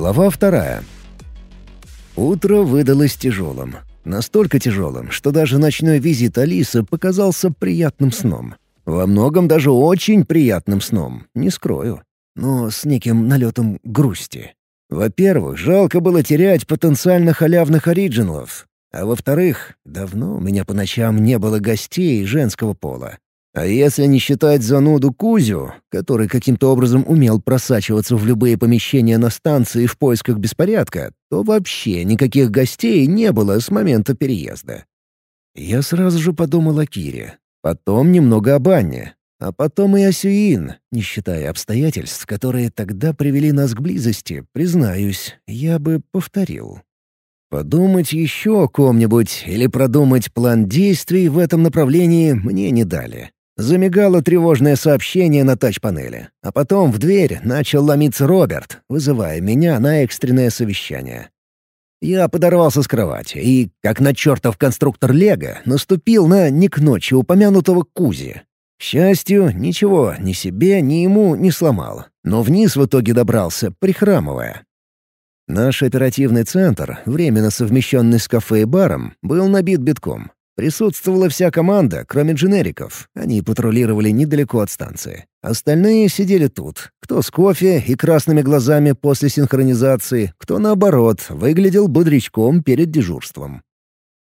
Глава вторая. Утро выдалось тяжелым. Настолько тяжелым, что даже ночной визит Алисы показался приятным сном. Во многом даже очень приятным сном, не скрою. Но с неким налетом грусти. Во-первых, жалко было терять потенциально халявных оригиналов. А во-вторых, давно у меня по ночам не было гостей женского пола. А если не считать зануду Кузю, который каким-то образом умел просачиваться в любые помещения на станции в поисках беспорядка, то вообще никаких гостей не было с момента переезда. Я сразу же подумал о Кире, потом немного о Банне, а потом и о Сюин, не считая обстоятельств, которые тогда привели нас к близости, признаюсь, я бы повторил. Подумать еще о ком-нибудь или продумать план действий в этом направлении мне не дали. Замигало тревожное сообщение на тач-панели, а потом в дверь начал ломиться Роберт, вызывая меня на экстренное совещание. Я подорвался с кровати и, как на чертов конструктор Лего, наступил на не к ночи упомянутого Кузи. К счастью, ничего ни себе, ни ему не сломал, но вниз в итоге добрался, прихрамывая. Наш оперативный центр, временно совмещенный с кафе и баром, был набит битком. Присутствовала вся команда, кроме дженериков. Они патрулировали недалеко от станции. Остальные сидели тут. Кто с кофе и красными глазами после синхронизации, кто, наоборот, выглядел бодрячком перед дежурством.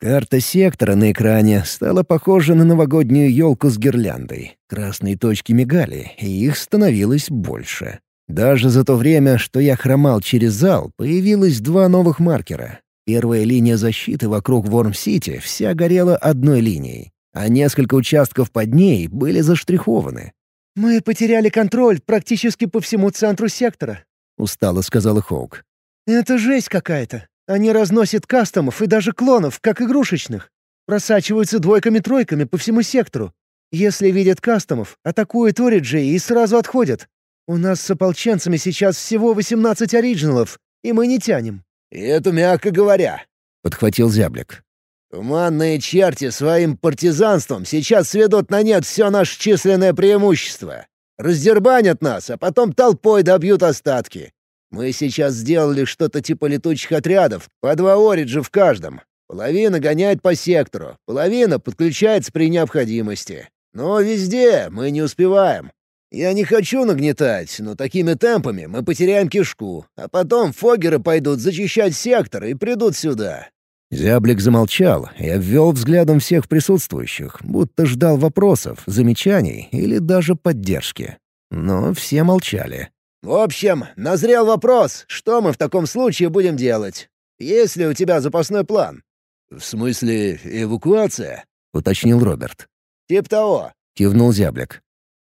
Карта сектора на экране стала похожа на новогоднюю елку с гирляндой. Красные точки мигали, и их становилось больше. Даже за то время, что я хромал через зал, появилось два новых маркера Первая линия защиты вокруг Ворм-Сити вся горела одной линией, а несколько участков под ней были заштрихованы. «Мы потеряли контроль практически по всему центру сектора», — устало сказала Хоук. «Это жесть какая-то. Они разносят кастомов и даже клонов, как игрушечных. Просачиваются двойками-тройками по всему сектору. Если видят кастомов, атакуют Ориджи и сразу отходят. У нас с ополченцами сейчас всего 18 оригиналов, и мы не тянем. «И это мягко говоря», — подхватил зяблик. «Туманные черти своим партизанством сейчас сведут на нет все наше численное преимущество. Раздербанят нас, а потом толпой добьют остатки. Мы сейчас сделали что-то типа летучих отрядов, по два ориджа в каждом. Половина гоняет по сектору, половина подключается при необходимости. Но везде мы не успеваем. Я не хочу нагнетать, но такими темпами мы потеряем кишку, а потом фогеры пойдут зачищать сектор и придут сюда». Зяблик замолчал и обвел взглядом всех присутствующих, будто ждал вопросов, замечаний или даже поддержки. Но все молчали. «В общем, назрел вопрос, что мы в таком случае будем делать? Есть ли у тебя запасной план?» «В смысле, эвакуация?» — уточнил Роберт. «Тип того», — кивнул Зяблик.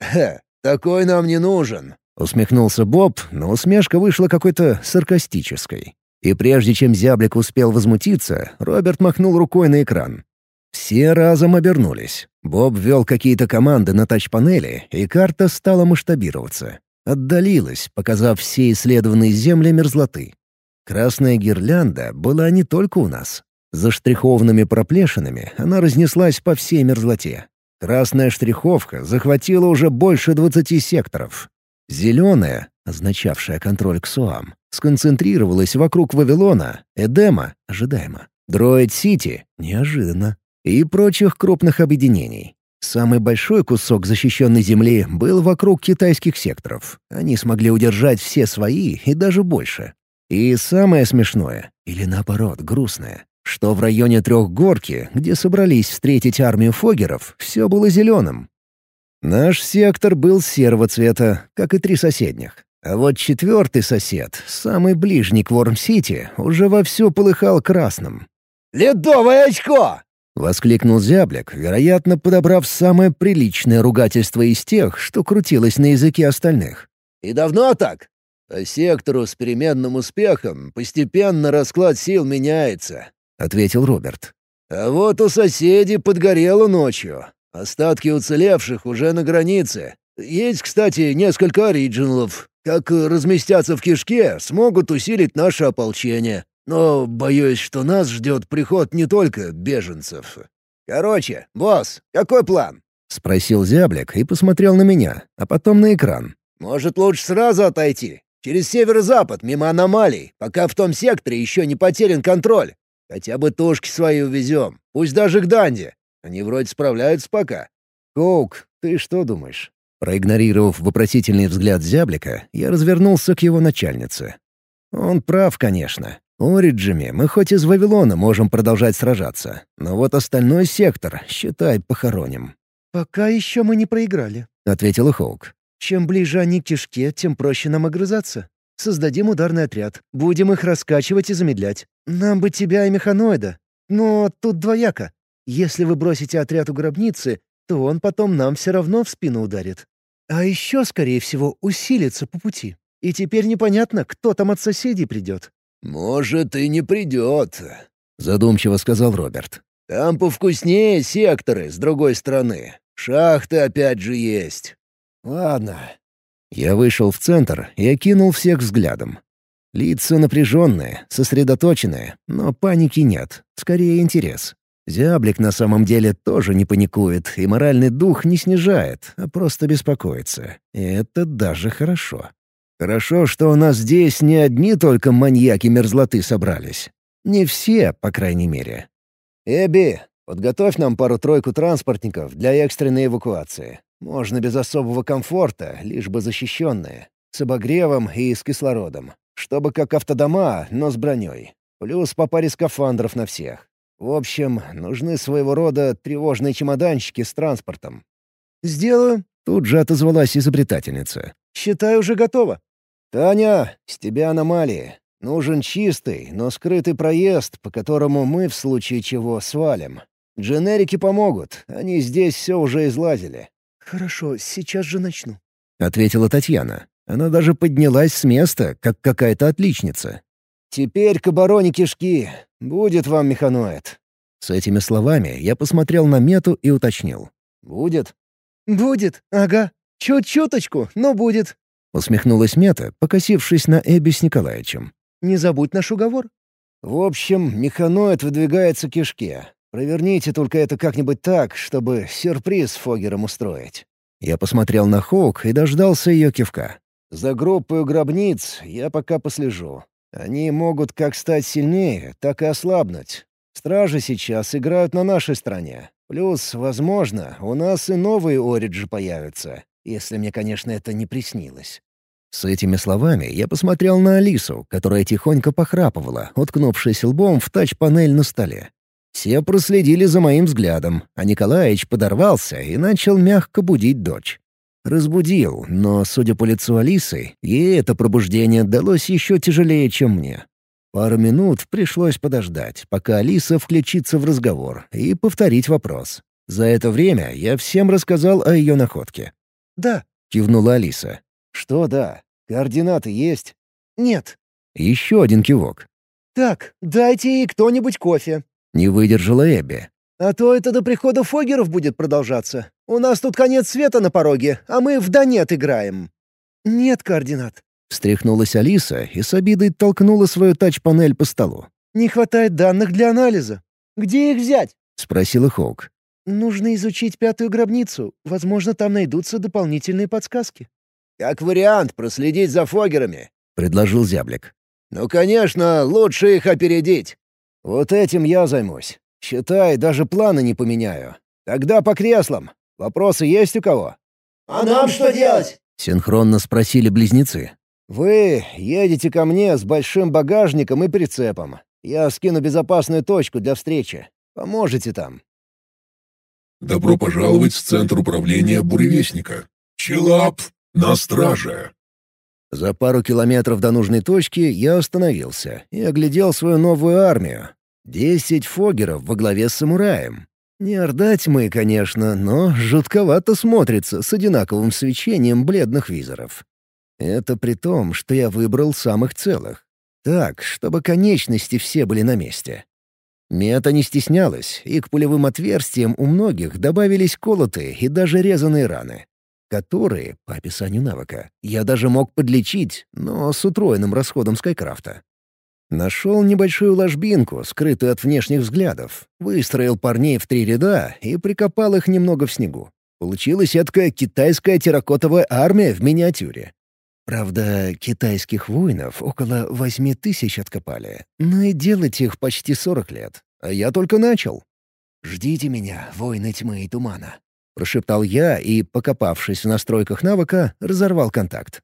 «Хе, такой нам не нужен». Усмехнулся Боб, но усмешка вышла какой-то саркастической. И прежде чем зяблик успел возмутиться, Роберт махнул рукой на экран. Все разом обернулись. Боб ввел какие-то команды на тач-панели, и карта стала масштабироваться. Отдалилась, показав все исследованные земли мерзлоты. Красная гирлянда была не только у нас. За штрихованными проплешинами она разнеслась по всей мерзлоте. Красная штриховка захватила уже больше двадцати секторов. Зеленая, означавшая контроль КСУАМ, сконцентрировалась вокруг Вавилона, Эдема, ожидаемо, Дроид-Сити, неожиданно, и прочих крупных объединений. Самый большой кусок защищенной земли был вокруг китайских секторов. Они смогли удержать все свои и даже больше. И самое смешное, или наоборот грустное, что в районе Трехгорки, где собрались встретить армию фогеров, все было зеленым. Наш сектор был серого цвета, как и три соседних. А вот четвертый сосед, самый ближний к Ворм-Сити, уже вовсю полыхал красным. «Ледовое очко!» — воскликнул зяблик, вероятно, подобрав самое приличное ругательство из тех, что крутилось на языке остальных. «И давно так?» «По сектору с переменным успехом постепенно расклад сил меняется. — ответил Роберт. «А вот у соседей подгорело ночью. Остатки уцелевших уже на границе. Есть, кстати, несколько оригиналов. Как разместятся в кишке, смогут усилить наше ополчение. Но боюсь, что нас ждет приход не только беженцев. Короче, босс, какой план?» — спросил зяблик и посмотрел на меня, а потом на экран. «Может, лучше сразу отойти? Через северо-запад, мимо аномалий, пока в том секторе еще не потерян контроль. Хотя бы тушки свои увезем, пусть даже к Данде. Они вроде справляются пока». «Коук, ты что думаешь?» Проигнорировав вопросительный взгляд зяблика, я развернулся к его начальнице. Он прав, конечно. Ориджами мы хоть из Вавилона можем продолжать сражаться, но вот остальной сектор, считай, похороним. «Пока еще мы не проиграли», — ответила Хоук. «Чем ближе они к кишке, тем проще нам огрызаться. Создадим ударный отряд, будем их раскачивать и замедлять. Нам бы тебя и механоида. Но тут двояко. Если вы бросите отряд у гробницы, то он потом нам все равно в спину ударит. А еще, скорее всего, усилится по пути. И теперь непонятно, кто там от соседей придет». «Может, и не придет», — задумчиво сказал Роберт. «Там повкуснее секторы с другой стороны. Шахты опять же есть». «Ладно». Я вышел в центр и окинул всех взглядом. Лица напряженные, сосредоточенные, но паники нет, скорее интерес. Зяблик на самом деле тоже не паникует и моральный дух не снижает, а просто беспокоится. И это даже хорошо. Хорошо, что у нас здесь не одни только маньяки мерзлоты собрались. Не все, по крайней мере. «Эбби, подготовь нам пару-тройку транспортников для экстренной эвакуации. Можно без особого комфорта, лишь бы защищенные. С обогревом и с кислородом. Чтобы как автодома, но с броней. Плюс по паре скафандров на всех. В общем, нужны своего рода тревожные чемоданчики с транспортом. «Сделаю», — тут же отозвалась изобретательница. «Считай, уже готово». «Таня, с тебя аномалии. Нужен чистый, но скрытый проезд, по которому мы в случае чего свалим. Дженерики помогут, они здесь все уже излазили». «Хорошо, сейчас же начну», — ответила Татьяна. Она даже поднялась с места, как какая-то отличница. «Теперь к обороне кишки. Будет вам механоид». С этими словами я посмотрел на мету и уточнил. «Будет?» «Будет, ага. Чуть-чуточку, но будет». Усмехнулась Мета, покосившись на Эбби с Николаевичем. «Не забудь наш уговор». «В общем, механоид выдвигается к кишке. Проверните только это как-нибудь так, чтобы сюрприз Фогером устроить». Я посмотрел на Хоук и дождался ее кивка. «За группой гробниц я пока послежу. Они могут как стать сильнее, так и ослабнуть. Стражи сейчас играют на нашей стороне. Плюс, возможно, у нас и новые Ориджи появятся, если мне, конечно, это не приснилось. С этими словами я посмотрел на Алису, которая тихонько похрапывала, уткнувшись лбом в тач-панель на столе. Все проследили за моим взглядом, а Николаевич подорвался и начал мягко будить дочь. Разбудил, но, судя по лицу Алисы, ей это пробуждение далось еще тяжелее, чем мне. Пару минут пришлось подождать, пока Алиса включится в разговор, и повторить вопрос. За это время я всем рассказал о ее находке. «Да», — кивнула Алиса. «Что «да»? Координаты есть?» «Нет». Еще один кивок. «Так, дайте ей кто-нибудь кофе». Не выдержала Эбби. «А то это до прихода Фогеров будет продолжаться. У нас тут конец света на пороге, а мы в Донет играем». «Нет координат». Встряхнулась Алиса и с обидой толкнула свою тач-панель по столу. «Не хватает данных для анализа. Где их взять?» — спросила Хоук. «Нужно изучить пятую гробницу. Возможно, там найдутся дополнительные подсказки». «Как вариант проследить за Фогерами», — предложил Зяблик. «Ну, конечно, лучше их опередить». «Вот этим я займусь. Считай, даже планы не поменяю. Тогда по креслам. Вопросы есть у кого?» «А нам что делать?» — синхронно спросили близнецы. «Вы едете ко мне с большим багажником и прицепом. Я скину безопасную точку для встречи. Поможете там». «Добро пожаловать в Центр управления Буревестника. Челап на страже!» За пару километров до нужной точки я остановился и оглядел свою новую армию. Десять фогеров во главе с самураем. Не ордать мы, конечно, но жутковато смотрится с одинаковым свечением бледных визоров. Это при том, что я выбрал самых целых. Так, чтобы конечности все были на месте. Мета не стеснялась, и к пулевым отверстиям у многих добавились колотые и даже резаные раны, которые, по описанию навыка, я даже мог подлечить, но с утроенным расходом Скайкрафта. Нашел небольшую ложбинку, скрытую от внешних взглядов, выстроил парней в три ряда и прикопал их немного в снегу. Получилась эткая китайская терракотовая армия в миниатюре. Правда, китайских воинов около восьми тысяч откопали, но и делать их почти сорок лет. А я только начал. «Ждите меня, воины тьмы и тумана», — прошептал я и, покопавшись в настройках навыка, разорвал контакт.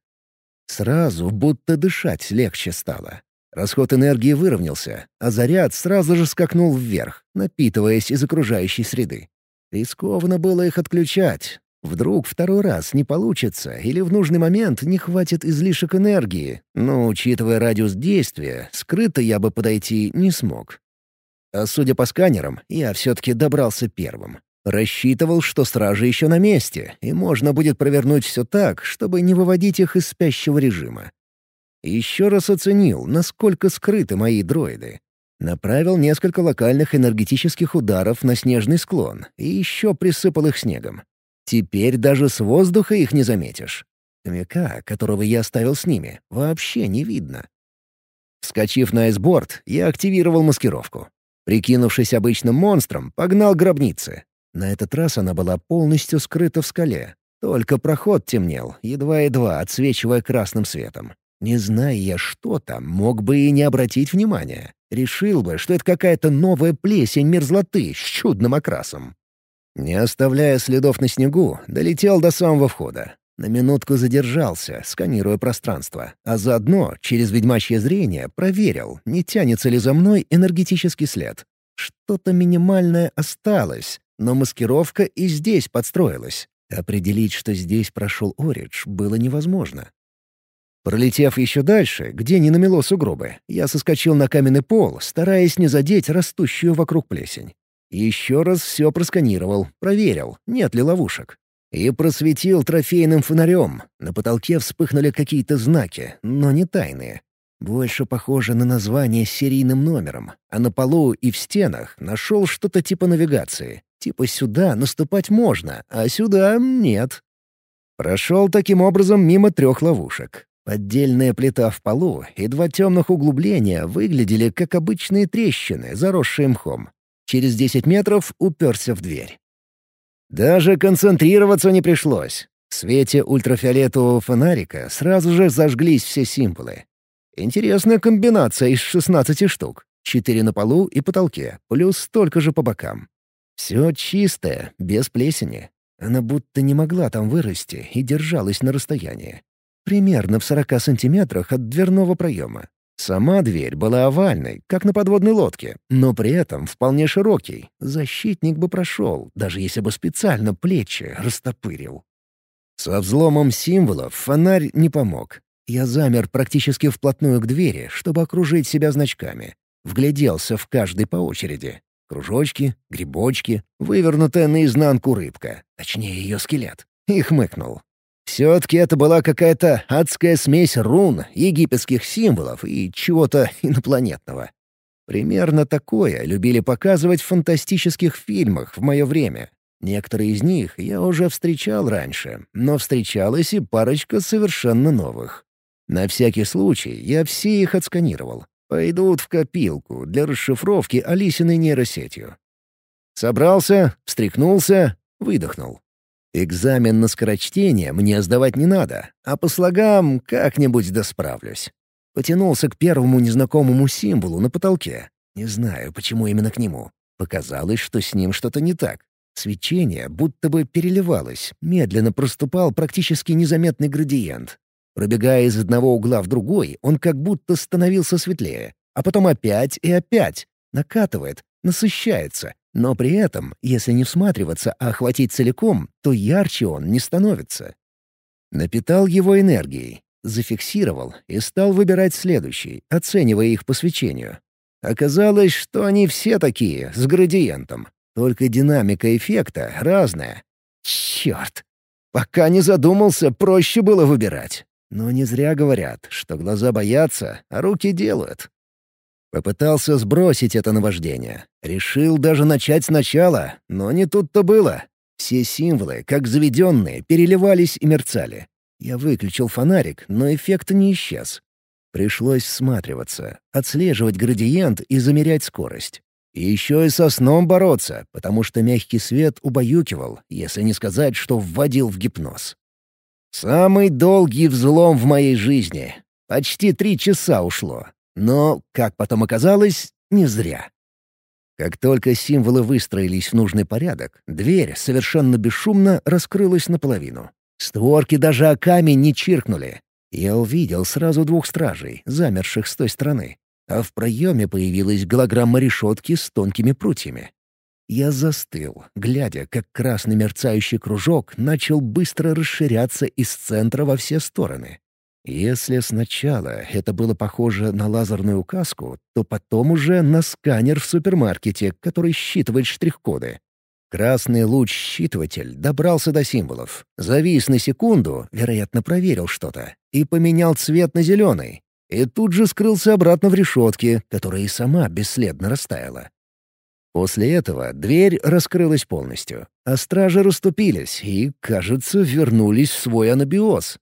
Сразу будто дышать легче стало. Расход энергии выровнялся, а заряд сразу же скакнул вверх, напитываясь из окружающей среды. Рискованно было их отключать. Вдруг второй раз не получится или в нужный момент не хватит излишек энергии, но, учитывая радиус действия, скрыто я бы подойти не смог. А судя по сканерам, я все-таки добрался первым. Рассчитывал, что стражи еще на месте, и можно будет провернуть все так, чтобы не выводить их из спящего режима. Еще раз оценил, насколько скрыты мои дроиды. Направил несколько локальных энергетических ударов на снежный склон и еще присыпал их снегом. Теперь даже с воздуха их не заметишь. Хомяка, которого я оставил с ними, вообще не видно. Вскочив на айсборд, я активировал маскировку. Прикинувшись обычным монстром, погнал гробницы. На этот раз она была полностью скрыта в скале. Только проход темнел, едва-едва отсвечивая красным светом. Не зная я, что там, мог бы и не обратить внимания. Решил бы, что это какая-то новая плесень мерзлоты с чудным окрасом. Не оставляя следов на снегу, долетел до самого входа. На минутку задержался, сканируя пространство, а заодно, через ведьмачье зрение, проверил, не тянется ли за мной энергетический след. Что-то минимальное осталось, но маскировка и здесь подстроилась. Определить, что здесь прошел Оридж, было невозможно. Пролетев еще дальше, где не намело сугробы, я соскочил на каменный пол, стараясь не задеть растущую вокруг плесень. Еще раз все просканировал, проверил, нет ли ловушек. И просветил трофейным фонарем. На потолке вспыхнули какие-то знаки, но не тайные. Больше похоже на название с серийным номером, а на полу и в стенах нашел что-то типа навигации. Типа сюда наступать можно, а сюда нет. Прошел таким образом мимо трех ловушек. Поддельная плита в полу и два темных углубления выглядели как обычные трещины, заросшие мхом. Через десять метров уперся в дверь. Даже концентрироваться не пришлось. В свете ультрафиолетового фонарика сразу же зажглись все символы. Интересная комбинация из 16 штук. Четыре на полу и потолке, плюс столько же по бокам. Все чистое, без плесени. Она будто не могла там вырасти и держалась на расстоянии примерно в 40 сантиметрах от дверного проема. Сама дверь была овальной, как на подводной лодке, но при этом вполне широкий. Защитник бы прошел, даже если бы специально плечи растопырил. Со взломом символов фонарь не помог. Я замер практически вплотную к двери, чтобы окружить себя значками. Вгляделся в каждый по очереди. Кружочки, грибочки, вывернутая наизнанку рыбка, точнее ее скелет. И хмыкнул. Все-таки это была какая-то адская смесь рун, египетских символов и чего-то инопланетного. Примерно такое любили показывать в фантастических фильмах в мое время. Некоторые из них я уже встречал раньше, но встречалась и парочка совершенно новых. На всякий случай я все их отсканировал. Пойдут в копилку для расшифровки Алисиной нейросетью. Собрался, встряхнулся, выдохнул. Экзамен на скорочтение мне сдавать не надо, а по слогам как-нибудь досправлюсь. Потянулся к первому незнакомому символу на потолке. Не знаю, почему именно к нему. Показалось, что с ним что-то не так. Свечение будто бы переливалось, медленно проступал практически незаметный градиент. Пробегая из одного угла в другой, он как будто становился светлее. А потом опять и опять. Накатывает, насыщается, но при этом, если не всматриваться, а охватить целиком, то ярче он не становится. Напитал его энергией, зафиксировал и стал выбирать следующий, оценивая их по свечению. Оказалось, что они все такие, с градиентом. Только динамика эффекта разная. Черт! Пока не задумался, проще было выбирать. Но не зря говорят, что глаза боятся, а руки делают. Попытался сбросить это наваждение. Решил даже начать сначала, но не тут-то было. Все символы, как заведенные, переливались и мерцали. Я выключил фонарик, но эффект не исчез. Пришлось всматриваться, отслеживать градиент и замерять скорость. И еще и со сном бороться, потому что мягкий свет убаюкивал, если не сказать, что вводил в гипноз. Самый долгий взлом в моей жизни. Почти три часа ушло. Но, как потом оказалось, не зря. Как только символы выстроились в нужный порядок, дверь совершенно бесшумно раскрылась наполовину. Створки даже о камень не чиркнули. Я увидел сразу двух стражей, замерших с той стороны. А в проеме появилась голограмма решетки с тонкими прутьями. Я застыл, глядя, как красный мерцающий кружок начал быстро расширяться из центра во все стороны. Если сначала это было похоже на лазерную указку, то потом уже на сканер в супермаркете, который считывает штрих-коды. Красный луч-считыватель добрался до символов, завис на секунду, вероятно, проверил что-то, и поменял цвет на зеленый. И тут же скрылся обратно в решетке, которая и сама бесследно растаяла. После этого дверь раскрылась полностью, а стражи расступились и, кажется, вернулись в свой анабиоз,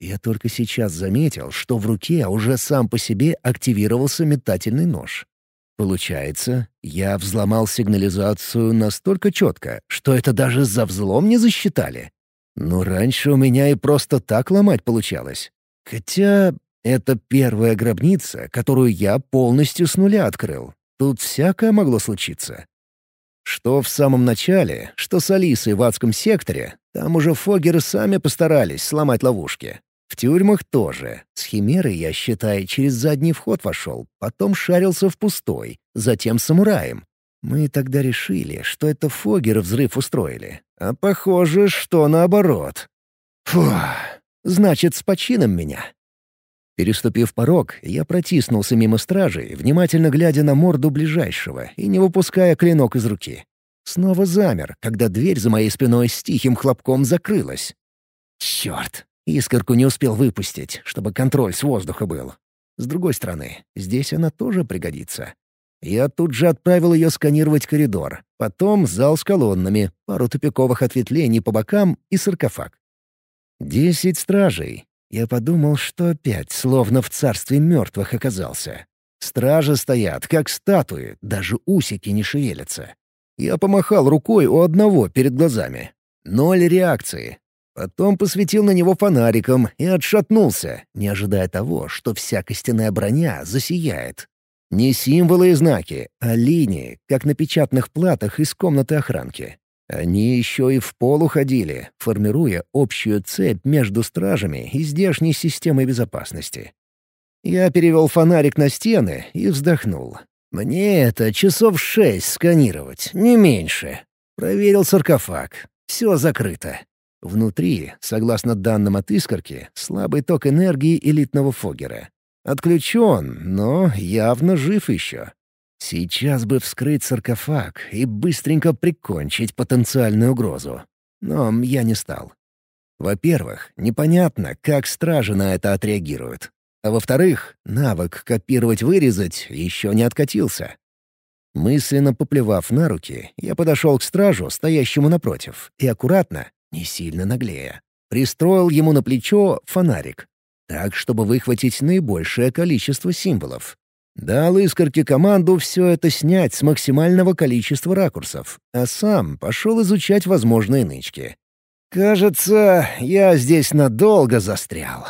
я только сейчас заметил, что в руке уже сам по себе активировался метательный нож. Получается, я взломал сигнализацию настолько четко, что это даже за взлом не засчитали. Но раньше у меня и просто так ломать получалось. Хотя это первая гробница, которую я полностью с нуля открыл. Тут всякое могло случиться. Что в самом начале, что с Алисой в адском секторе, там уже фогеры сами постарались сломать ловушки. В тюрьмах тоже. С Химерой я, считай, через задний вход вошел, потом шарился в пустой, затем самураем. Мы тогда решили, что это Фогеры взрыв устроили. А похоже, что наоборот. Фух, значит, с почином меня. Переступив порог, я протиснулся мимо стражей, внимательно глядя на морду ближайшего и не выпуская клинок из руки. Снова замер, когда дверь за моей спиной с тихим хлопком закрылась. Черт, Искорку не успел выпустить, чтобы контроль с воздуха был. С другой стороны, здесь она тоже пригодится. Я тут же отправил ее сканировать коридор, потом зал с колоннами, пару тупиковых ответвлений по бокам и саркофаг. Десять стражей. Я подумал, что опять словно в царстве мертвых оказался. Стражи стоят, как статуи, даже усики не шевелятся. Я помахал рукой у одного перед глазами. Ноль реакции, Потом посветил на него фонариком и отшатнулся, не ожидая того, что вся костяная броня засияет. Не символы и знаки, а линии, как на печатных платах из комнаты охранки. Они еще и в пол уходили, формируя общую цепь между стражами и здешней системой безопасности. Я перевел фонарик на стены и вздохнул. Мне это часов шесть сканировать, не меньше. Проверил саркофаг. Все закрыто. Внутри, согласно данным от искорки, слабый ток энергии элитного Фогера. Отключен, но явно жив еще. Сейчас бы вскрыть саркофаг и быстренько прикончить потенциальную угрозу. Но я не стал. Во-первых, непонятно, как стражи на это отреагируют. А во-вторых, навык копировать-вырезать еще не откатился. Мысленно поплевав на руки, я подошел к стражу, стоящему напротив, и аккуратно, не сильно наглея. Пристроил ему на плечо фонарик, так, чтобы выхватить наибольшее количество символов. Дал искорке команду все это снять с максимального количества ракурсов, а сам пошел изучать возможные нычки. «Кажется, я здесь надолго застрял».